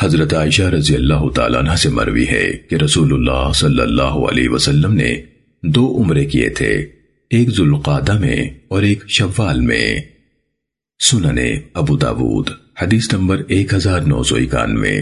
حضرت عائشہ رضی اللہ تعالیٰ عنہ سے مروی ہے کہ رسول اللہ صلی اللہ علیہ وسلم نے دو عمرے کیے تھے، ایک ذوالقادہ میں اور ایک شوال میں۔ سننے ابو داود، حدیث نمبر ایک ہزار نو سو اکانوے۔